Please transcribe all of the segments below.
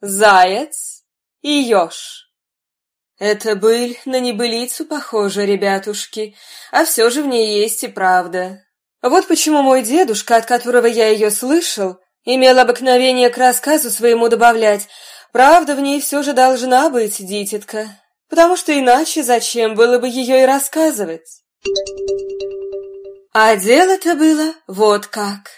заяц и еж. Это быль на небылицу похожа, ребятушки, а все же в ней есть и правда. Вот почему мой дедушка, от которого я ее слышал, имел обыкновение к рассказу своему добавлять, правда в ней все же должна быть, дитятка, потому что иначе зачем было бы ее и рассказывать? А дело-то было вот как.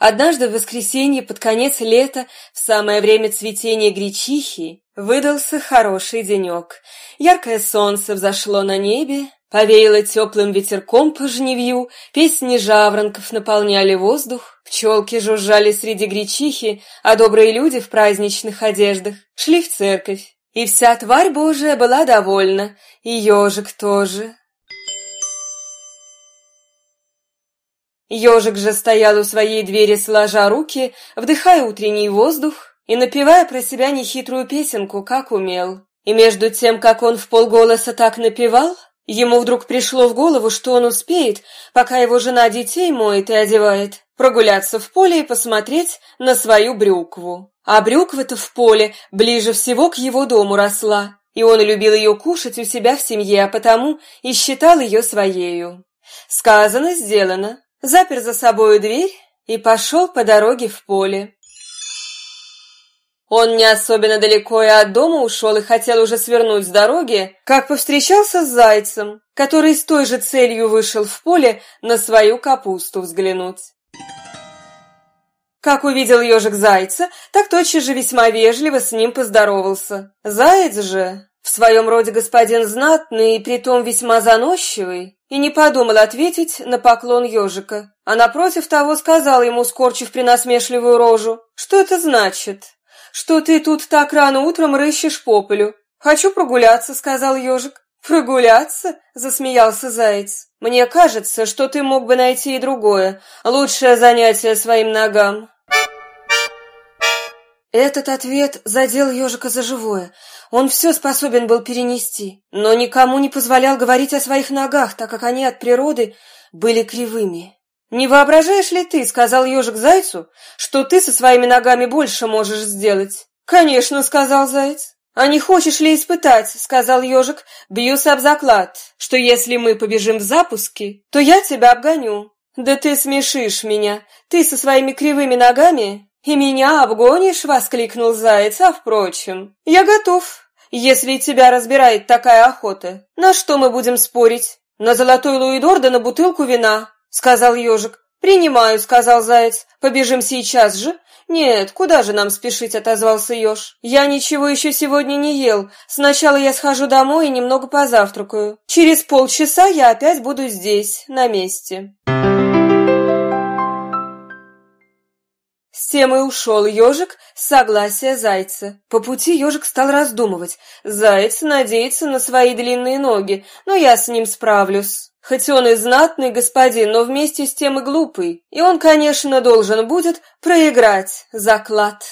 Однажды в воскресенье под конец лета, в самое время цветения гречихи, выдался хороший денек. Яркое солнце взошло на небе, повеяло теплым ветерком по жневью, песни жаворонков наполняли воздух, пчелки жужжали среди гречихи, а добрые люди в праздничных одеждах шли в церковь. И вся тварь Божия была довольна, и ежик тоже. Ежик же стоял у своей двери, сложа руки, вдыхая утренний воздух и напевая про себя нехитрую песенку, как умел. И между тем, как он в полголоса так напевал, ему вдруг пришло в голову, что он успеет, пока его жена детей моет и одевает, прогуляться в поле и посмотреть на свою брюкву. А брюква-то в поле ближе всего к его дому росла, и он любил ее кушать у себя в семье, а потому и считал ее своею. Сказано, сделано запер за собою дверь и пошел по дороге в поле. Он не особенно далеко и от дома ушел и хотел уже свернуть с дороги, как повстречался с зайцем, который с той же целью вышел в поле на свою капусту взглянуть. Как увидел ежик зайца, так тотчас же весьма вежливо с ним поздоровался. Заяц же, в своем роде господин знатный и притом весьма заносчивый, и не подумал ответить на поклон ежика, а напротив того сказал ему, скорчив принасмешливую рожу, «Что это значит? Что ты тут так рано утром рыщешь по полю?» «Хочу прогуляться», — сказал ежик. «Прогуляться?» — засмеялся заяц. «Мне кажется, что ты мог бы найти и другое, лучшее занятие своим ногам». Этот ответ задел ежика за живое. Он все способен был перенести, но никому не позволял говорить о своих ногах, так как они от природы были кривыми. «Не воображаешь ли ты, — сказал ежик зайцу, — что ты со своими ногами больше можешь сделать?» «Конечно, — сказал заяц. «А не хочешь ли испытать, — сказал ежик, — бьюсь об заклад, что если мы побежим в запуске, то я тебя обгоню». «Да ты смешишь меня. Ты со своими кривыми ногами «И меня обгонишь?» — воскликнул заяц, а впрочем, «Я готов, если тебя разбирает такая охота. На что мы будем спорить? На золотой луидор да на бутылку вина?» — сказал ежик. «Принимаю», — сказал заяц. «Побежим сейчас же?» «Нет, куда же нам спешить?» — отозвался еж. «Я ничего еще сегодня не ел. Сначала я схожу домой и немного позавтракаю. Через полчаса я опять буду здесь, на месте». Тем и ушел ежик с согласия зайца. По пути ежик стал раздумывать. Заяц надеется на свои длинные ноги, но я с ним справлюсь. Хоть он и знатный господин, но вместе с тем и глупый. И он, конечно, должен будет проиграть заклад.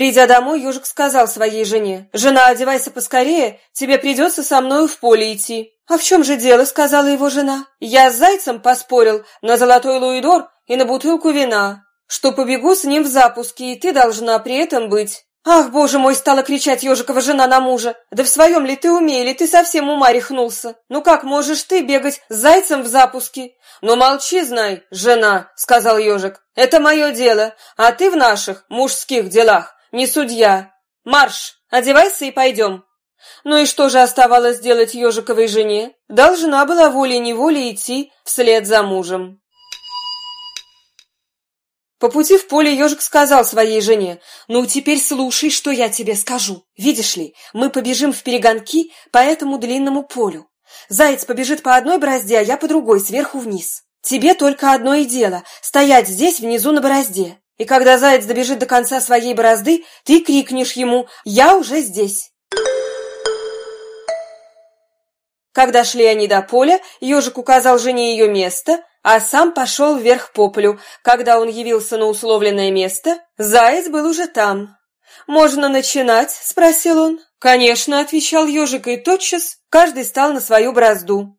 Придя домой, ежик сказал своей жене, «Жена, одевайся поскорее, тебе придется со мною в поле идти». «А в чем же дело?» — сказала его жена. «Я с зайцем поспорил на золотой луидор и на бутылку вина, что побегу с ним в запуске, и ты должна при этом быть». «Ах, боже мой!» — стала кричать ежикова жена на мужа. «Да в своем ли ты уме, или ты совсем ума рехнулся? Ну как можешь ты бегать с зайцем в запуске?» «Ну молчи, знай, жена!» — сказал ежик. «Это мое дело, а ты в наших мужских делах не судья. Марш, одевайся и пойдем. Ну и что же оставалось делать ежиковой жене? Должна была волей-неволей идти вслед за мужем. По пути в поле ежик сказал своей жене, «Ну, теперь слушай, что я тебе скажу. Видишь ли, мы побежим в перегонки по этому длинному полю. Заяц побежит по одной борозде, а я по другой, сверху вниз. Тебе только одно и дело — стоять здесь, внизу на борозде. И когда заяц добежит до конца своей борозды, ты крикнешь ему «Я уже здесь!». Когда шли они до поля, ежик указал жене ее место, а сам пошел вверх по полю. Когда он явился на условленное место, заяц был уже там. «Можно начинать?» — спросил он. «Конечно», — отвечал ежик, и тотчас каждый стал на свою борозду.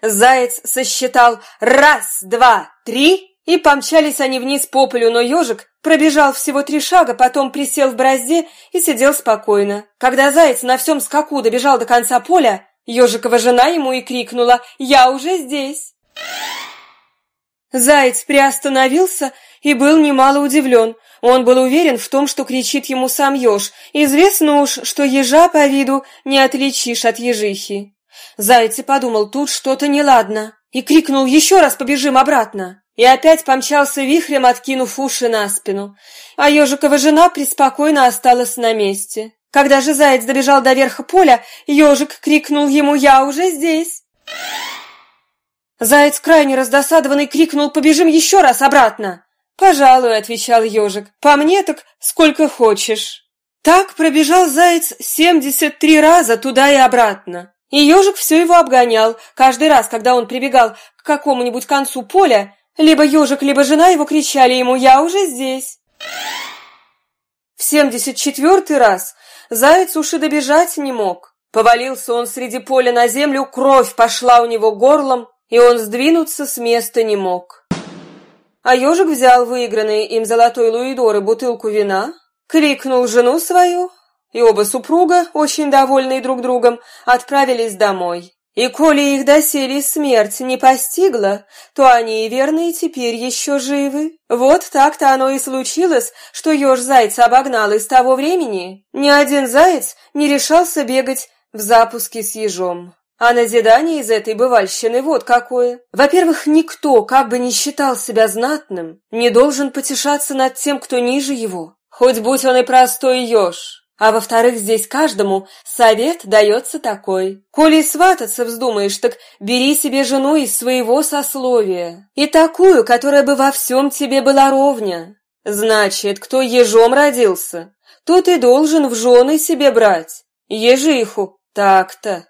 Заяц сосчитал «раз, два, три» И помчались они вниз по полю, но ежик пробежал всего три шага, потом присел в бразде и сидел спокойно. Когда заяц на всем скаку добежал до конца поля, ежикова жена ему и крикнула «Я уже здесь!». Заяц приостановился и был немало удивлен. Он был уверен в том, что кричит ему сам еж. Известно уж, что ежа по виду не отличишь от ежихи. Заяц и подумал, тут что-то неладно, и крикнул «Еще раз побежим обратно!» И опять помчался вихрем, откинув уши на спину. А ежикова жена преспокойно осталась на месте. Когда же заяц добежал до верха поля, ежик крикнул ему «Я уже здесь!». Заяц, крайне раздосадованный, крикнул «Побежим еще раз обратно!». «Пожалуй», — отвечал ежик, — «по мне так сколько хочешь». Так пробежал заяц семьдесят три раза туда и обратно. И ежик все его обгонял. Каждый раз, когда он прибегал к какому-нибудь концу поля, либо ежик, либо жена его кричали ему «Я уже здесь!». В семьдесят четвертый раз заяц уж и добежать не мог. Повалился он среди поля на землю, кровь пошла у него горлом, и он сдвинуться с места не мог. А ежик взял выигранный им золотой луидор и бутылку вина, крикнул жену свою, и оба супруга, очень довольные друг другом, отправились домой. И коли их доселе смерть не постигла, то они и верно и теперь еще живы. Вот так-то оно и случилось, что еж зайца обогнал, и с того времени ни один заяц не решался бегать в запуске с ежом. А назидание из этой бывальщины вот какое. Во-первых, никто, как бы ни считал себя знатным, не должен потешаться над тем, кто ниже его, хоть будь он и простой еж. А во-вторых, здесь каждому совет дается такой. Коли свататься вздумаешь, так бери себе жену из своего сословия. И такую, которая бы во всем тебе была ровня. Значит, кто ежом родился, тот и должен в жены себе брать. Ежиху, так-то.